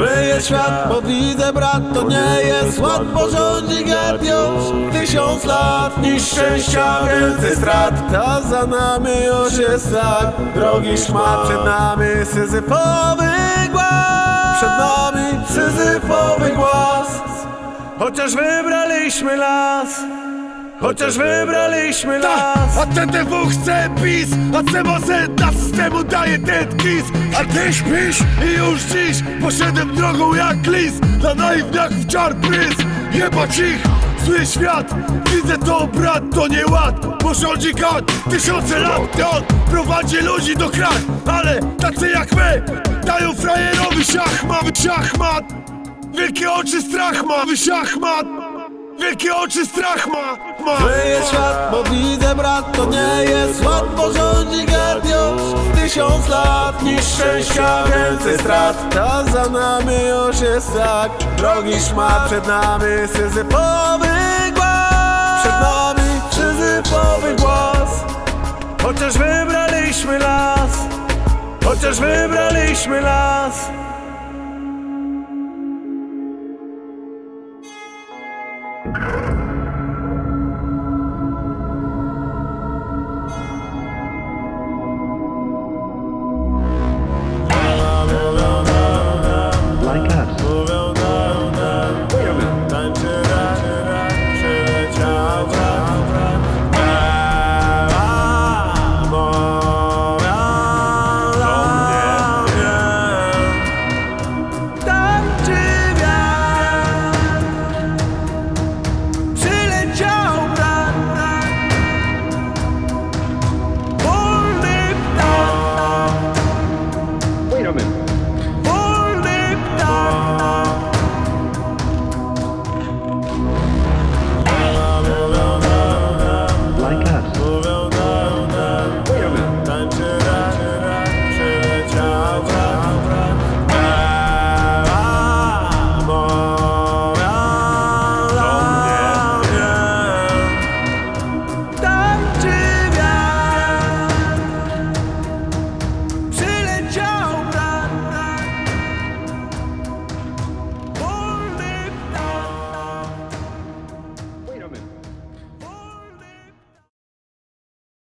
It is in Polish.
Żyje świat, bo widzę brat, to nie jest łatwo get już Tysiąc lat, niż szczęścia, więcej strat. Ta za nami już jest tak, drogi szmat Przed nami syzyfowy głaz. Przed nami syzyfowy głaz. Chociaż wybraliśmy las Chociaż wybraliśmy las. A TTW chce PiS, a CMZ dla systemu daje ten kiss A ty śpisz i już dziś poszedłem drogą jak lis. Dla naiwniaków czar prys, jebać ich Zły świat, widzę to brat, to nie ład. Bo rządzi gad, tysiące lat i on prowadzi ludzi do krat Ale tacy jak my, dają frajerowi szachmat, szachmat. Wielkie oczy strach ma, szachmat Wielkie oczy strach ma, ma. Żyje świat, bo widzę brat, to nie jest łatwo rządzi już Tysiąc lat, niż szczęścia, więcej strat. Ta za nami już jest tak, drogi szmat Przed nami syzyfowy głaz. Przed nami syzyfowy głaz. Chociaż wybraliśmy las. Chociaż wybraliśmy las you.